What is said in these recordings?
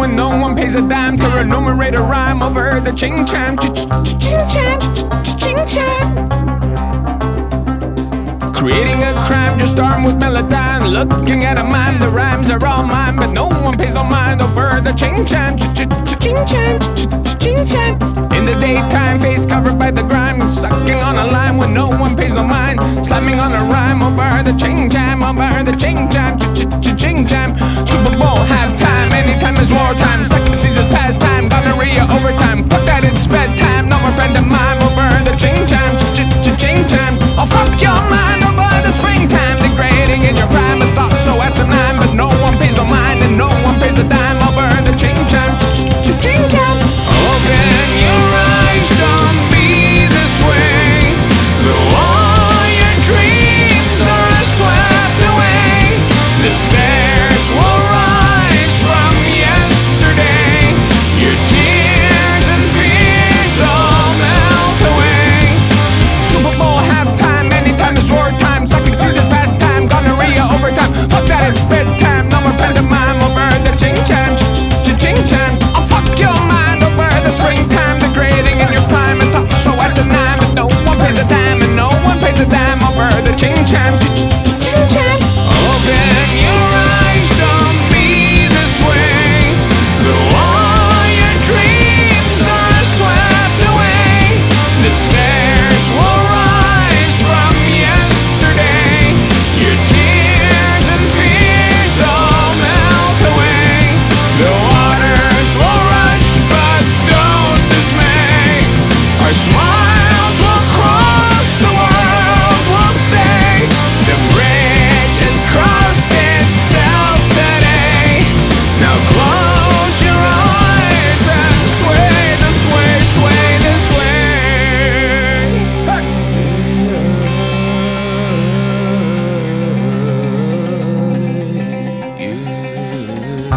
when no one pays a dime to enumerate a rhyme over the ching cham? Ching cham, ching cham. Creating a crime just armed with melodyne. Looking at a mime, the rhymes are all mine, but no one pays no mind over the ching cham. Ching cham, ching cham. In the daytime, face covered by the grime. Sucking on a lime when no one pays no mind. Slamming on a rhyme over the ching cham, over the ching cham. Anytime is wartime. Second season's pastime, gonorrhea overtime. Fuck that, it's bedtime. No more friend of mine over the ching cham. Ching cham. I'll fuck your mind over the springtime. Degrading in your prime, a thought so asinine. But no one pays no mind, and no one pays a dime over the ching cham. Ching cham. Oh, Open your eyes, don't be this way. Though all your dreams are swept away, the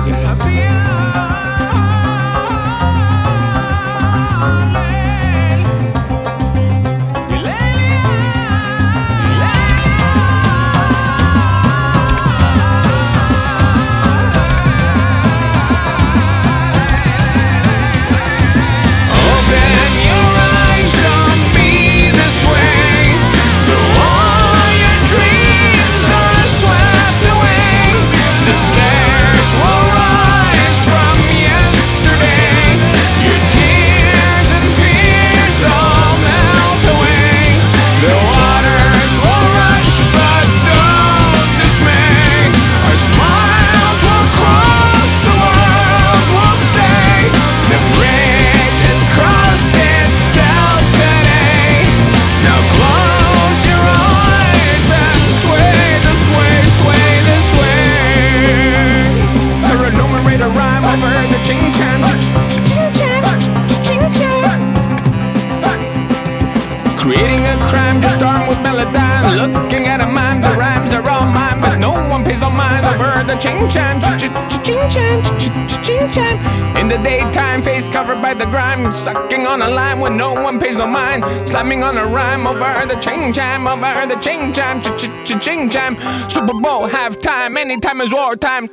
Open Creating a crime just armed with melodyne. Looking at a mime, the rhymes are all mine, but no one pays no mind over the ching chan, ching chan, ching chan. In the daytime, face covered by the grime, sucking on a lime when no one pays no mind. Slamming on a rhyme over the ching chan, over the ching chan, ching chan. Super Bowl halftime, anytime is wartime.